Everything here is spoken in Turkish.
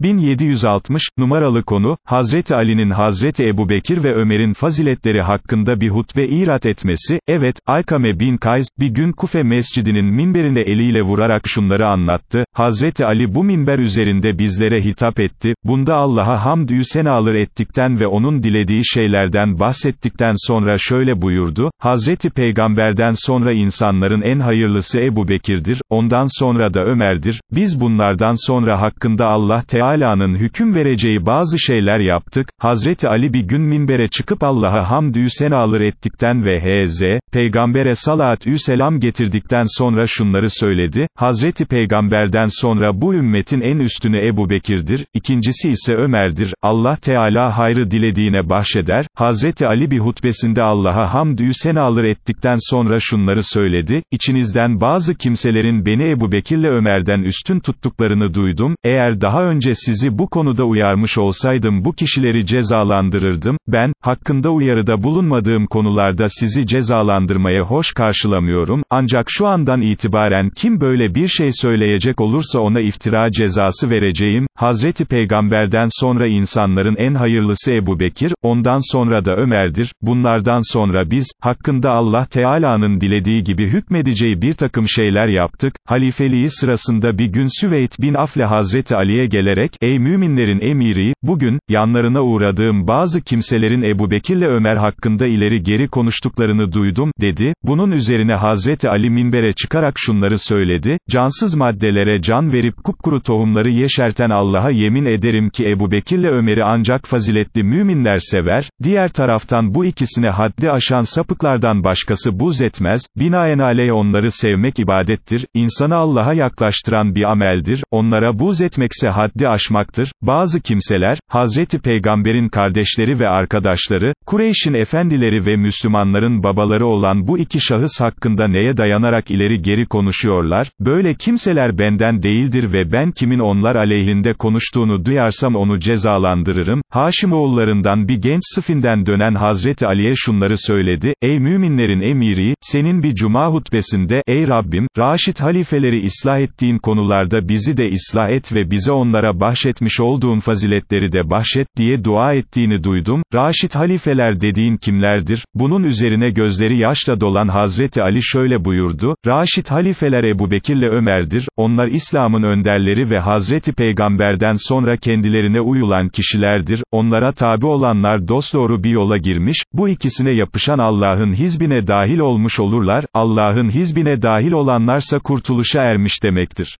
1760, numaralı konu, Hazreti Ali'nin Hazreti Ebubekir ve Ömer'in faziletleri hakkında bir hutbe irat etmesi, evet, Aykame bin Kays, bir gün Kufe mescidinin minberine eliyle vurarak şunları anlattı, Hazreti Ali bu minber üzerinde bizlere hitap etti, bunda Allah'a hamdü senalar ettikten ve onun dilediği şeylerden bahsettikten sonra şöyle buyurdu, Hazreti Peygamberden sonra insanların en hayırlısı Ebu Bekir'dir, ondan sonra da Ömer'dir, biz bunlardan sonra hakkında Allah Teala, Teala'nın hüküm vereceği bazı şeyler yaptık, Hazreti Ali bir gün minbere çıkıp Allah'a hamdü senalar ettikten ve H.Z., Peygamber'e salatü selam getirdikten sonra şunları söyledi, Hazreti Peygamber'den sonra bu ümmetin en üstünü Ebu Bekir'dir, ikincisi ise Ömer'dir, Allah Teala hayrı dilediğine bahşeder, Hazreti Ali bir hutbesinde Allah'a hamdü senalar ettikten sonra şunları söyledi, İçinizden bazı kimselerin beni Ebu Bekir'le Ömer'den üstün tuttuklarını duydum, eğer daha önce sizi bu konuda uyarmış olsaydım bu kişileri cezalandırırdım, ben, hakkında uyarıda bulunmadığım konularda sizi cezalandırmaya hoş karşılamıyorum, ancak şu andan itibaren kim böyle bir şey söyleyecek olursa ona iftira cezası vereceğim, Hazreti Peygamberden sonra insanların en hayırlısı Ebu Bekir, ondan sonra da Ömer'dir, bunlardan sonra biz, hakkında Allah Teala'nın dilediği gibi hükmedeceği bir takım şeyler yaptık, halifeliği sırasında bir gün Süveyd bin Afle Hazreti Ali'ye gelerek, ederek, ey müminlerin emiri, bugün, yanlarına uğradığım bazı kimselerin Ebu Bekir'le Ömer hakkında ileri geri konuştuklarını duydum, dedi, bunun üzerine Hazreti Ali minbere çıkarak şunları söyledi, cansız maddelere can verip kupkuru tohumları yeşerten Allah'a yemin ederim ki Ebu Bekir'le Ömer'i ancak faziletli müminler sever, diğer taraftan bu ikisine haddi aşan sapıklardan başkası buz etmez, binaenaleyh onları sevmek ibadettir, insanı Allah'a yaklaştıran bir ameldir, onlara buz etmekse haddi aşmaktır. Bazı kimseler, Hazreti Peygamber'in kardeşleri ve arkadaşları, Kureyş'in efendileri ve Müslümanların babaları olan bu iki şahıs hakkında neye dayanarak ileri geri konuşuyorlar, böyle kimseler benden değildir ve ben kimin onlar aleyhinde konuştuğunu duyarsam onu cezalandırırım, Haşimoğullarından bir genç sıfinden dönen Hazreti Ali'ye şunları söyledi, ey müminlerin emiri, senin bir cuma hutbesinde, ey Rabbim, Raşid halifeleri ıslah ettiğin konularda bizi de ıslah et ve bize onlara bahşetmiş olduğun faziletleri de bahşet, diye dua ettiğini duydum, Raşid halifeler dediğin kimlerdir, bunun üzerine gözleri yaşla dolan Hazreti Ali şöyle buyurdu, Raşid halifeler Ebu Bekir'le Ömer'dir, onlar İslam'ın önderleri ve Hazreti Peygamber'den sonra kendilerine uyulan kişilerdir, onlara tabi olanlar dosdoğru bir yola girmiş, bu ikisine yapışan Allah'ın hizbine dahil olmuş olurlar, Allah'ın hizbine dahil olanlarsa kurtuluşa ermiş demektir.